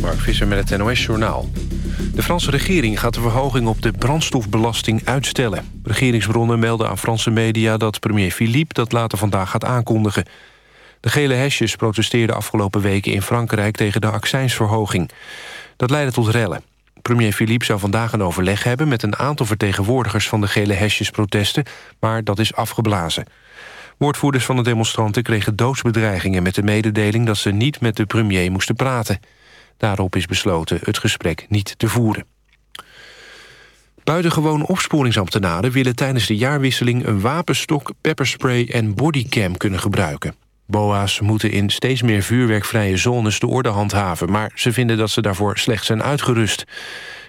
Mark Visser met het NOS-journaal. De Franse regering gaat de verhoging op de brandstofbelasting uitstellen. Regeringsbronnen melden aan Franse media dat premier Philippe dat later vandaag gaat aankondigen. De gele hesjes protesteerden afgelopen weken in Frankrijk tegen de accijnsverhoging. Dat leidde tot rellen. Premier Philippe zou vandaag een overleg hebben... met een aantal vertegenwoordigers van de gele hesjesprotesten... maar dat is afgeblazen. Woordvoerders van de demonstranten kregen doodsbedreigingen... met de mededeling dat ze niet met de premier moesten praten. Daarop is besloten het gesprek niet te voeren. Buitengewoon opsporingsambtenaren willen tijdens de jaarwisseling... een wapenstok, pepperspray en bodycam kunnen gebruiken. BOA's moeten in steeds meer vuurwerkvrije zones de orde handhaven... maar ze vinden dat ze daarvoor slecht zijn uitgerust.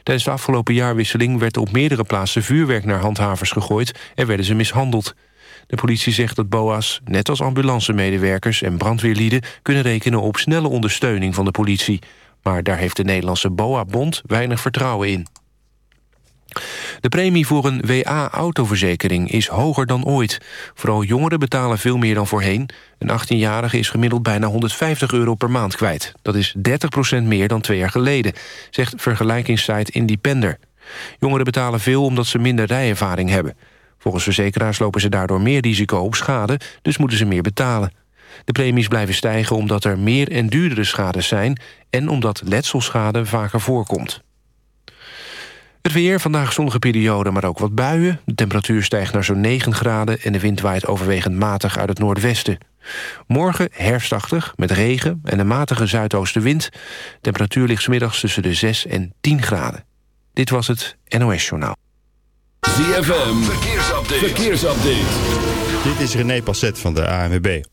Tijdens de afgelopen jaarwisseling werd op meerdere plaatsen vuurwerk naar handhavers gegooid... en werden ze mishandeld. De politie zegt dat BOA's, net als ambulancemedewerkers en brandweerlieden... kunnen rekenen op snelle ondersteuning van de politie. Maar daar heeft de Nederlandse BOA-bond weinig vertrouwen in. De premie voor een WA-autoverzekering is hoger dan ooit. Vooral jongeren betalen veel meer dan voorheen. Een 18-jarige is gemiddeld bijna 150 euro per maand kwijt. Dat is 30% meer dan twee jaar geleden, zegt vergelijkingssite Independer. Jongeren betalen veel omdat ze minder rijervaring hebben. Volgens verzekeraars lopen ze daardoor meer risico op schade... dus moeten ze meer betalen. De premies blijven stijgen omdat er meer en duurdere schades zijn... en omdat letselschade vaker voorkomt. Het weer, vandaag zonnige periode, maar ook wat buien. De temperatuur stijgt naar zo'n 9 graden... en de wind waait overwegend matig uit het noordwesten. Morgen herfstachtig, met regen en een matige zuidoostenwind. Temperatuur ligt middags tussen de 6 en 10 graden. Dit was het NOS Journaal. ZFM, verkeersupdate. verkeersupdate. Dit is René Passet van de ANWB.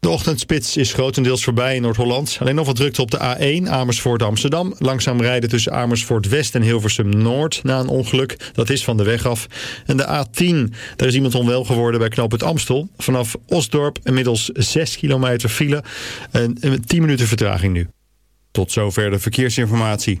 De ochtendspits is grotendeels voorbij in Noord-Holland. Alleen nog wat drukte op de A1 Amersfoort Amsterdam. Langzaam rijden tussen Amersfoort West en Hilversum Noord na een ongeluk. Dat is van de weg af. En de A10, daar is iemand onwel geworden bij knoop het Amstel. Vanaf Osdorp inmiddels 6 kilometer file en 10 minuten vertraging nu. Tot zover de verkeersinformatie.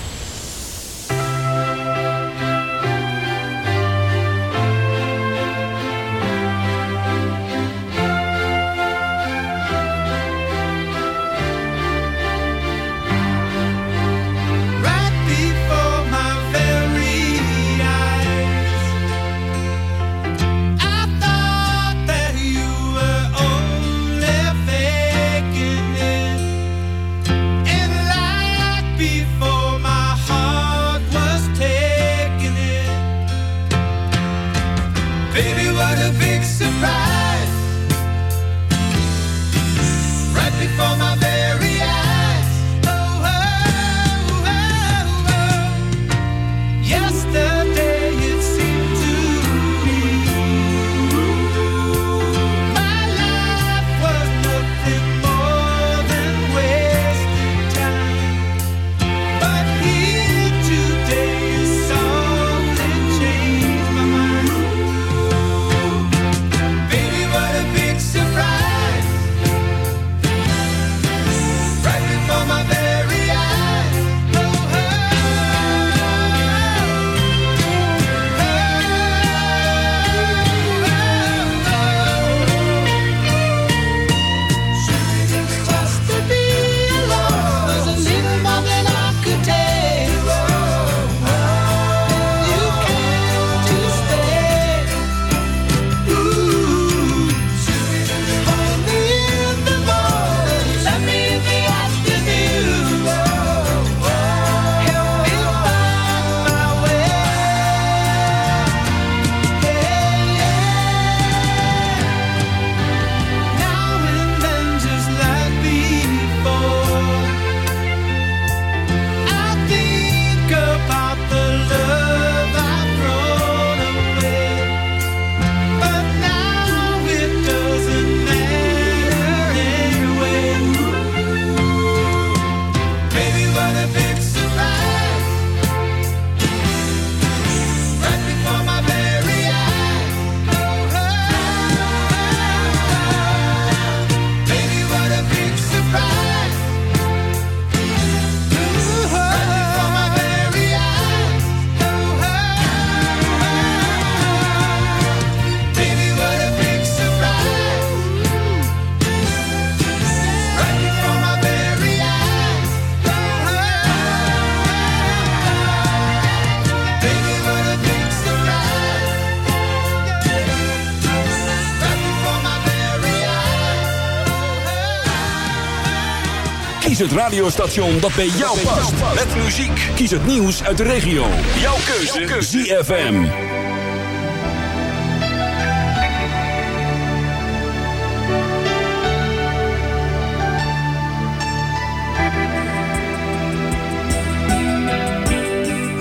Het radiostation dat bij jou past. Met muziek. Kies het nieuws uit de regio. Jouw keuze. ZFM.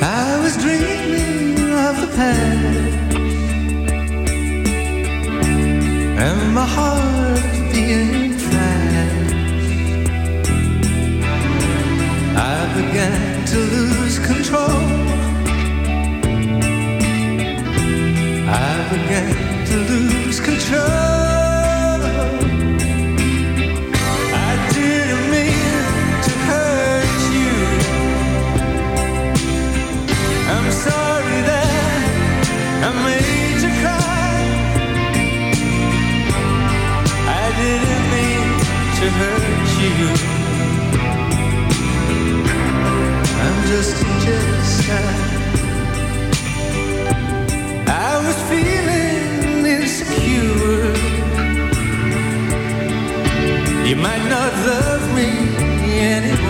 I was dreaming of the past And my heart to lose control I began to lose control I didn't mean to hurt you I'm sorry that I made you cry. I didn't mean to hurt you. Just. I was feeling insecure. You might not love me anymore.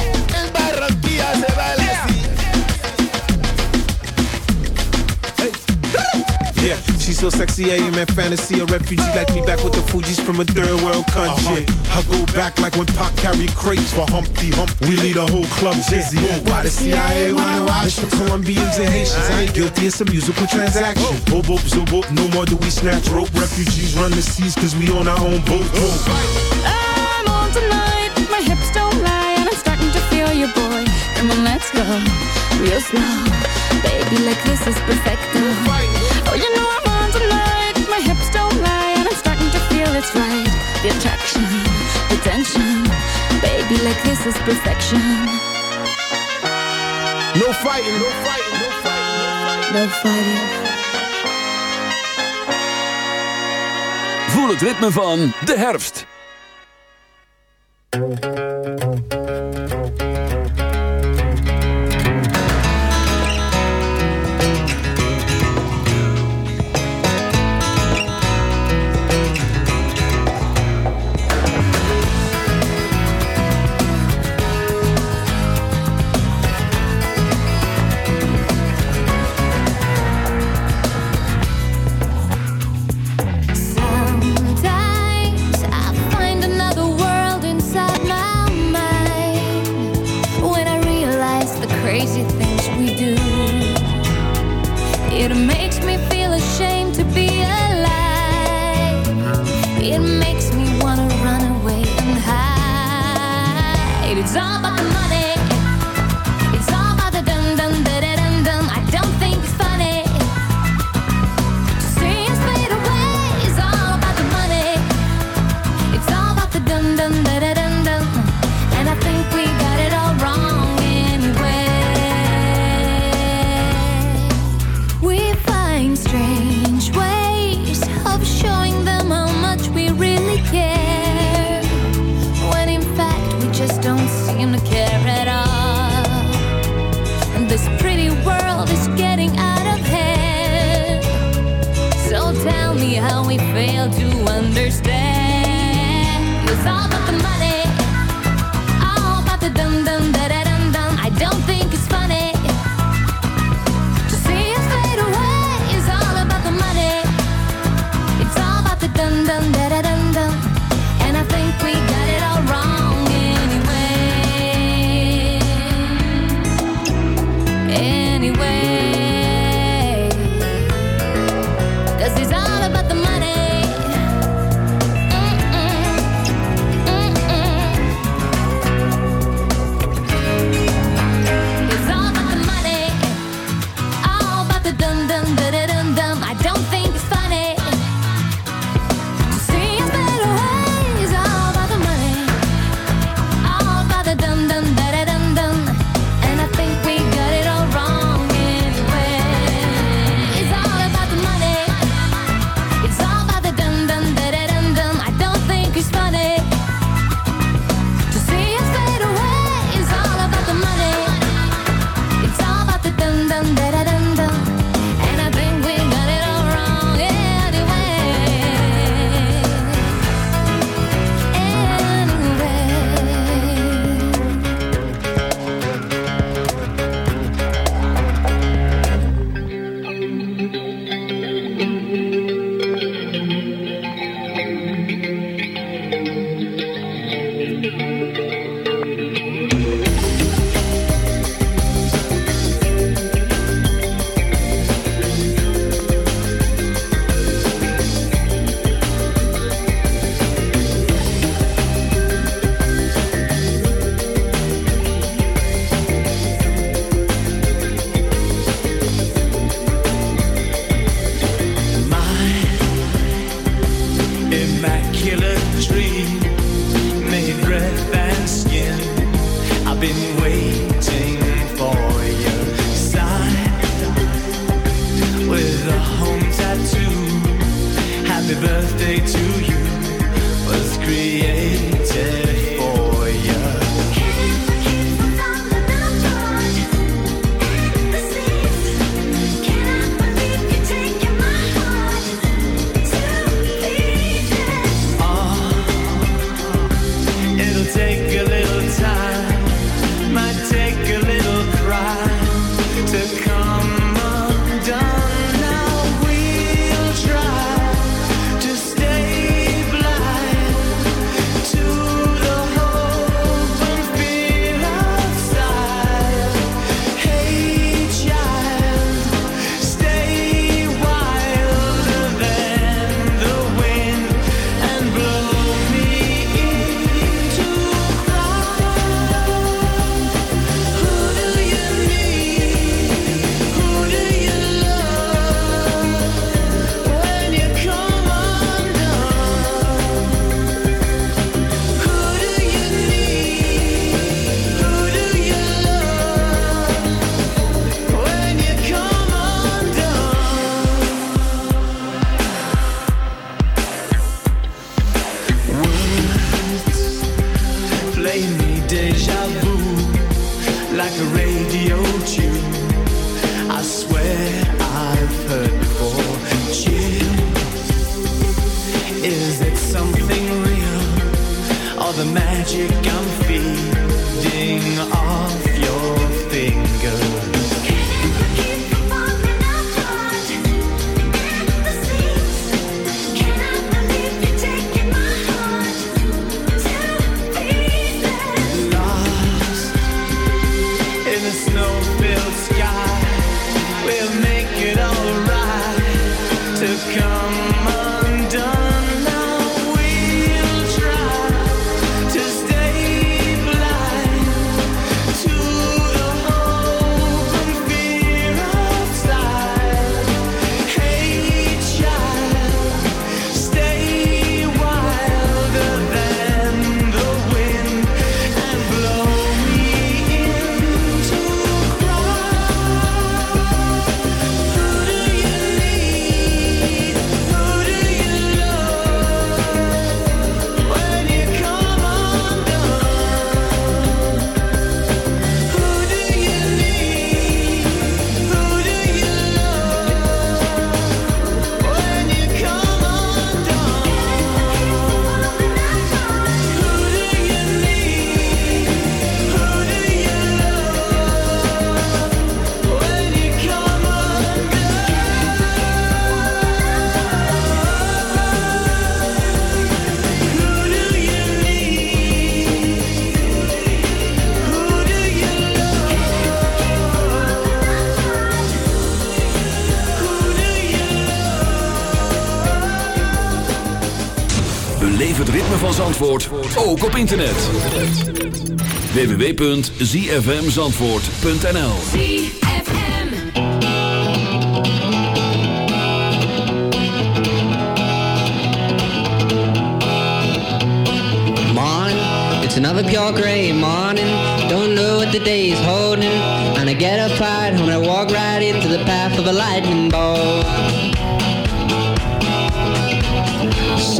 Yeah, so sexy, I am in fantasy. A refugee like me back with the Fuji's from a third world country. Uh-huh. I go back like when Pac carried crates for Humpty Hump. We lead a whole club dizzy. Oh, why the CIA wanna watch the Colombians and Haitians? I ain't guilty, it's a musical transaction. Boop, boop, zo, boop, no more do we snatch rope. Refugees run the seas cause we own our own boat. I'm on tonight, my hips don't lie, and I'm starting to feel you, boy. Come on, let's go real slow, baby. Like this is perfect. Oh, you know feel it's right. The attraction, the tension, baby. Like this is perfection. No fighting, no fighting, no fighting. No fighting. Voel het ritme van de herfst. All about the money. Zandvoort ook op internet. www.zfmzandvoort.nl Morning, it's another pure gray morning. Don't know what the day is holding. And I get up right home and I walk right into the path of a lightning bolt.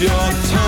your time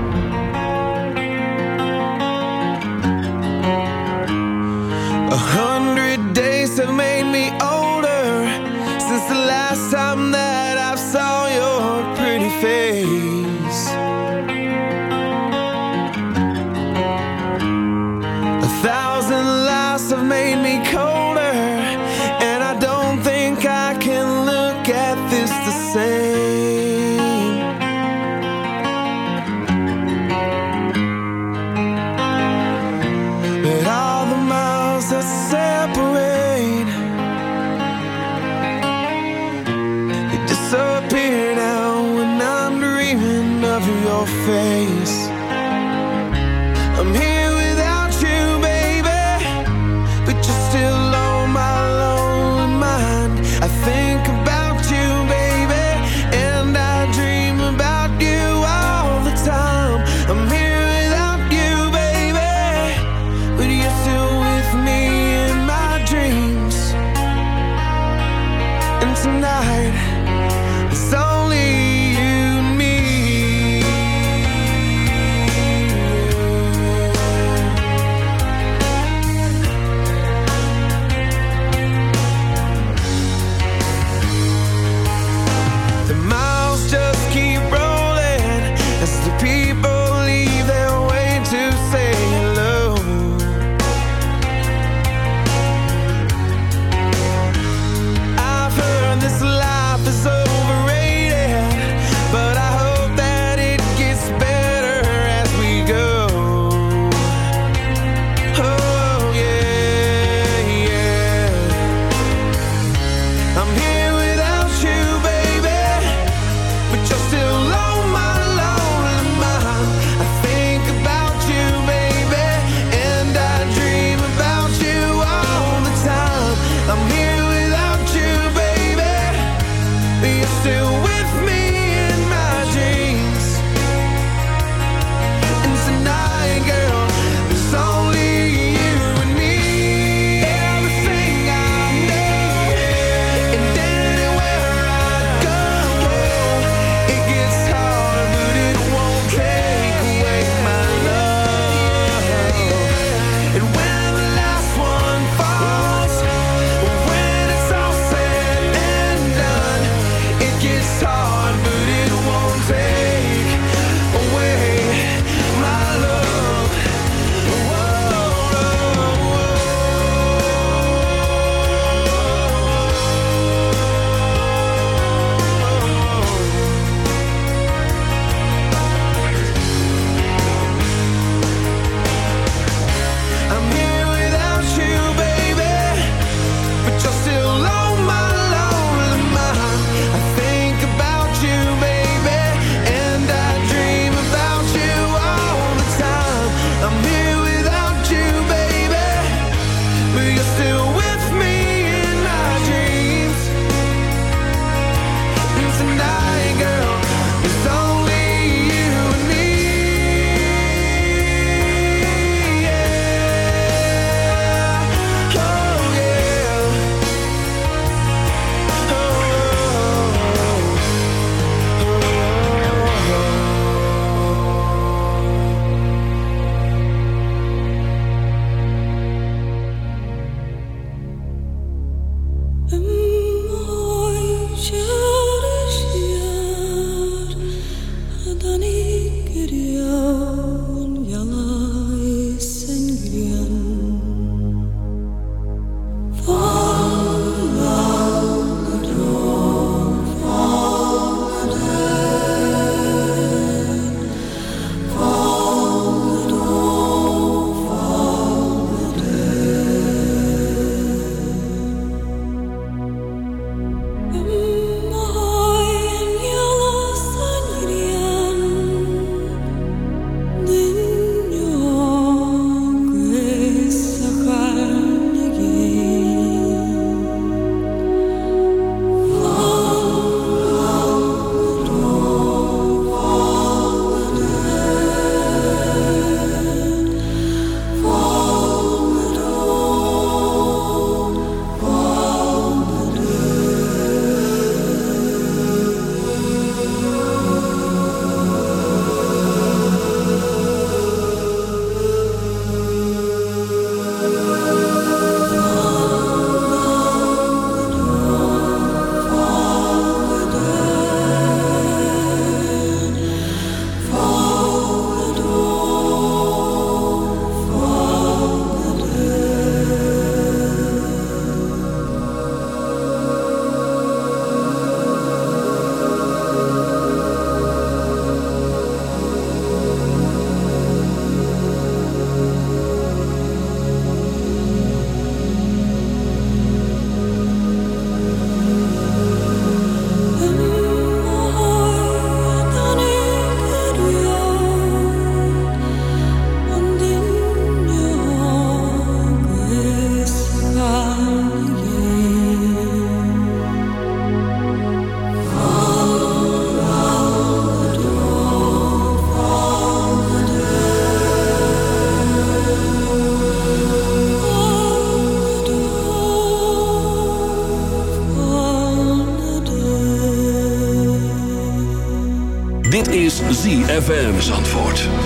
ZFM Zandvoort.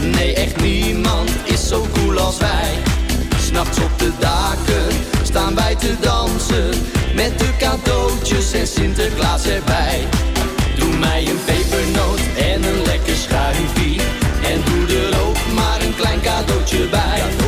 Nee, echt niemand is zo cool als wij. S'nachts op de daken staan wij te dansen. Met de cadeautjes en Sinterklaas erbij. Doe mij een pepernoot en een lekker schuifje. En doe er ook maar een klein cadeautje bij.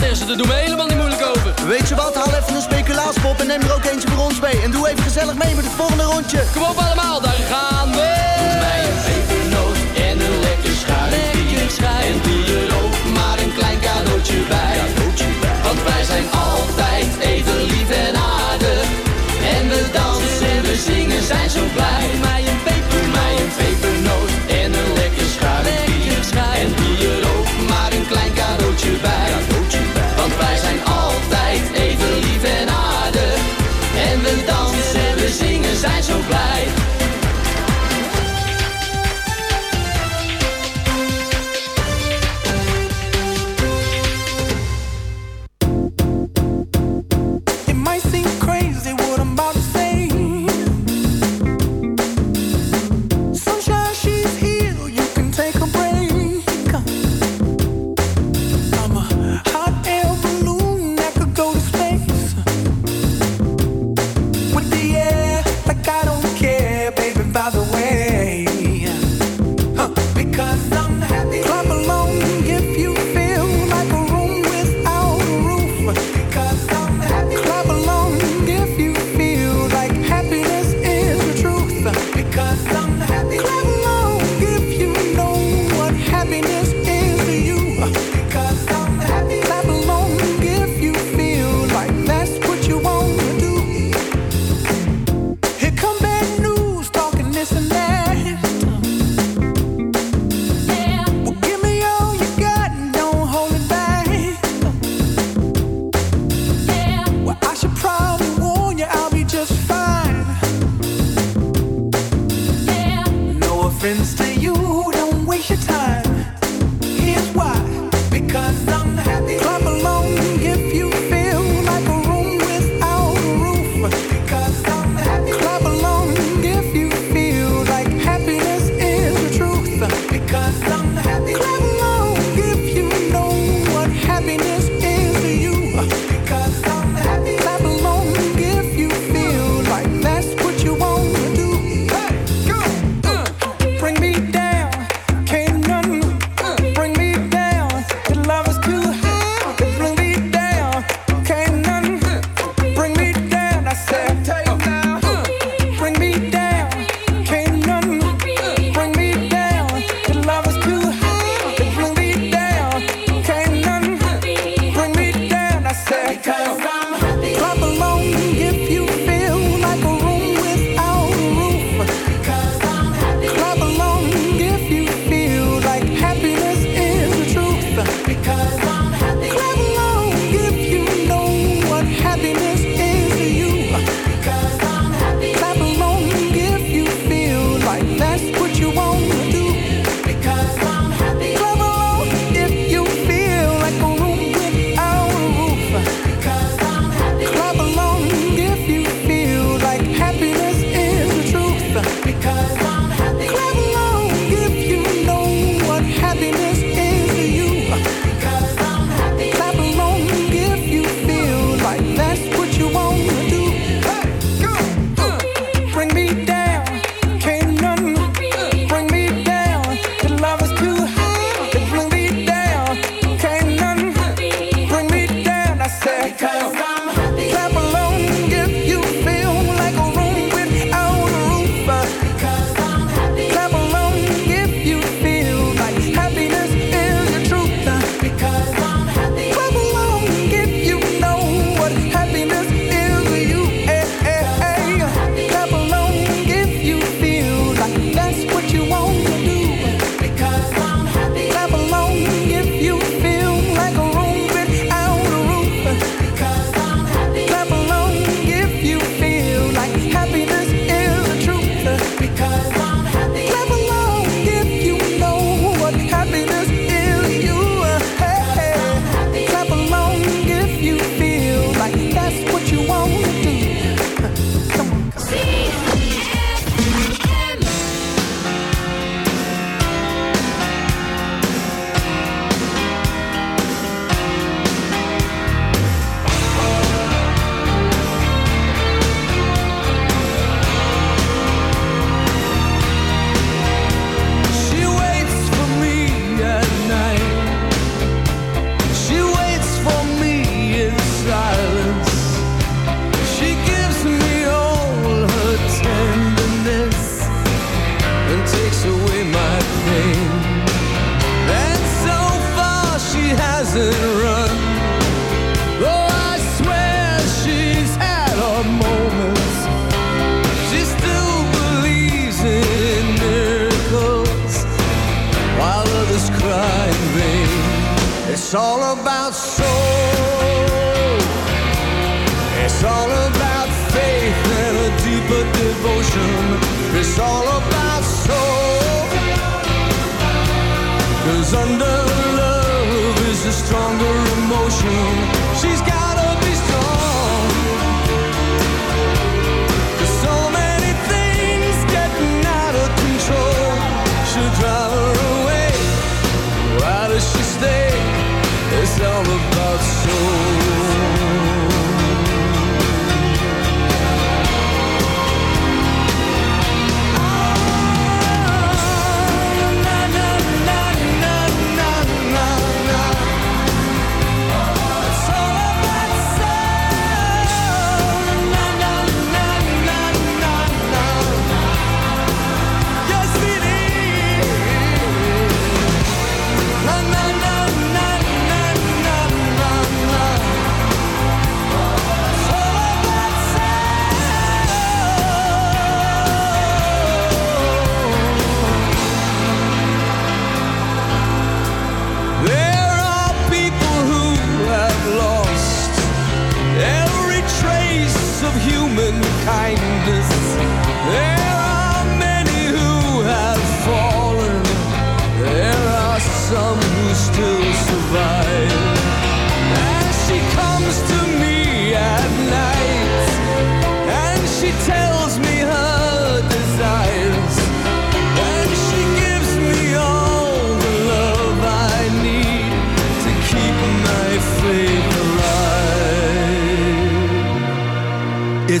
tegen ze, doen we helemaal niet moeilijk over. Weet je wat, haal even een speculaaspop en neem er ook eentje voor ons mee. En doe even gezellig mee met het volgende rondje. Kom op allemaal, daar gaan we! difference to you. Don't waste your time.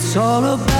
It's all about